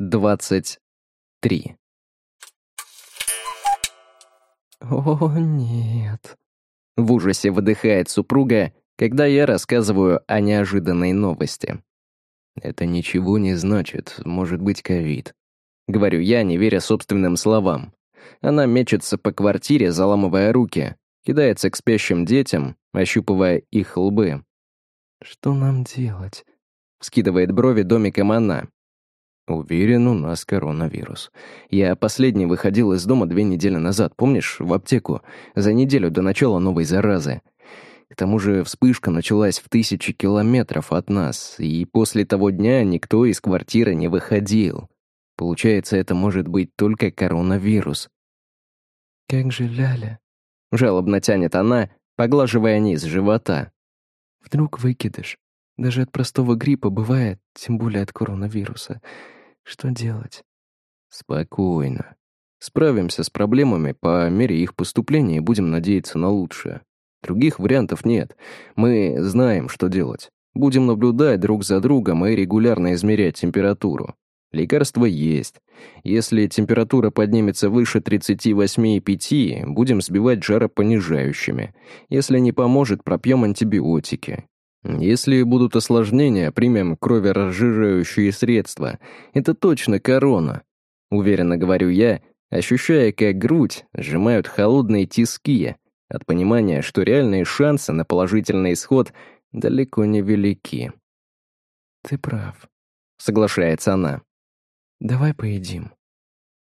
23. «О, нет!» В ужасе выдыхает супруга, когда я рассказываю о неожиданной новости. «Это ничего не значит, может быть ковид», — говорю я, не веря собственным словам. Она мечется по квартире, заламывая руки, кидается к спящим детям, ощупывая их лбы. «Что нам делать?» — вскидывает брови домиком она. Уверен, у нас коронавирус. Я последний выходил из дома две недели назад, помнишь, в аптеку, за неделю до начала новой заразы. К тому же вспышка началась в тысячи километров от нас, и после того дня никто из квартиры не выходил. Получается, это может быть только коронавирус. «Как же Ляля?» — жалобно тянет она, поглаживая низ живота. «Вдруг выкидыш. Даже от простого гриппа бывает, тем более от коронавируса. Что делать? Спокойно. Справимся с проблемами по мере их поступления и будем надеяться на лучшее. Других вариантов нет. Мы знаем, что делать. Будем наблюдать друг за другом и регулярно измерять температуру. Лекарство есть. Если температура поднимется выше 38,5, будем сбивать жаропонижающими. Если не поможет, пропьем антибиотики. Если будут осложнения, примем кроверазжижающие средства. Это точно корона. Уверенно говорю я, ощущая, как грудь сжимают холодные тиски, от понимания, что реальные шансы на положительный исход далеко не велики. «Ты прав», — соглашается она. «Давай поедим».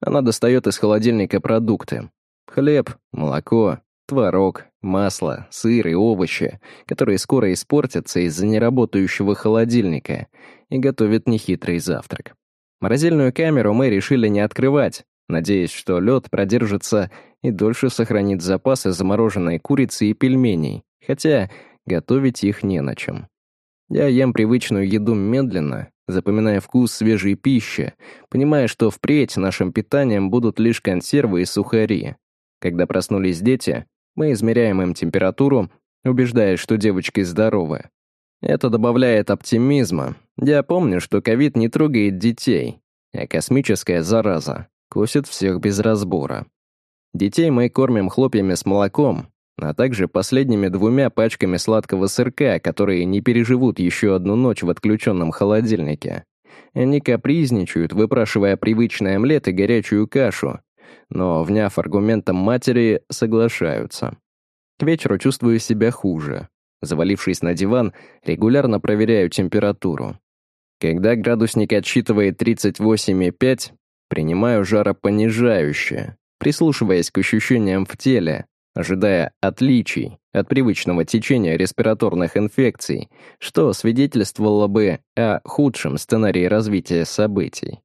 Она достает из холодильника продукты. Хлеб, молоко, Творог, масло, сыр и овощи, которые скоро испортятся из-за неработающего холодильника, и готовит нехитрый завтрак. Морозильную камеру мы решили не открывать, надеясь, что лед продержится и дольше сохранит запасы замороженной курицы и пельменей, хотя готовить их не на чем. Я ем привычную еду медленно, запоминая вкус свежей пищи, понимая, что впредь нашим питанием будут лишь консервы и сухари. Когда проснулись дети, мы измеряем им температуру, убеждаясь, что девочки здоровы. Это добавляет оптимизма. Я помню, что ковид не трогает детей, а космическая зараза косит всех без разбора. Детей мы кормим хлопьями с молоком, а также последними двумя пачками сладкого сырка, которые не переживут еще одну ночь в отключенном холодильнике. Они капризничают, выпрашивая привычный омлет и горячую кашу, но, вняв аргументом матери, соглашаются. К вечеру чувствую себя хуже. Завалившись на диван, регулярно проверяю температуру. Когда градусник отсчитывает 38,5, принимаю жаропонижающее, прислушиваясь к ощущениям в теле, ожидая отличий от привычного течения респираторных инфекций, что свидетельствовало бы о худшем сценарии развития событий.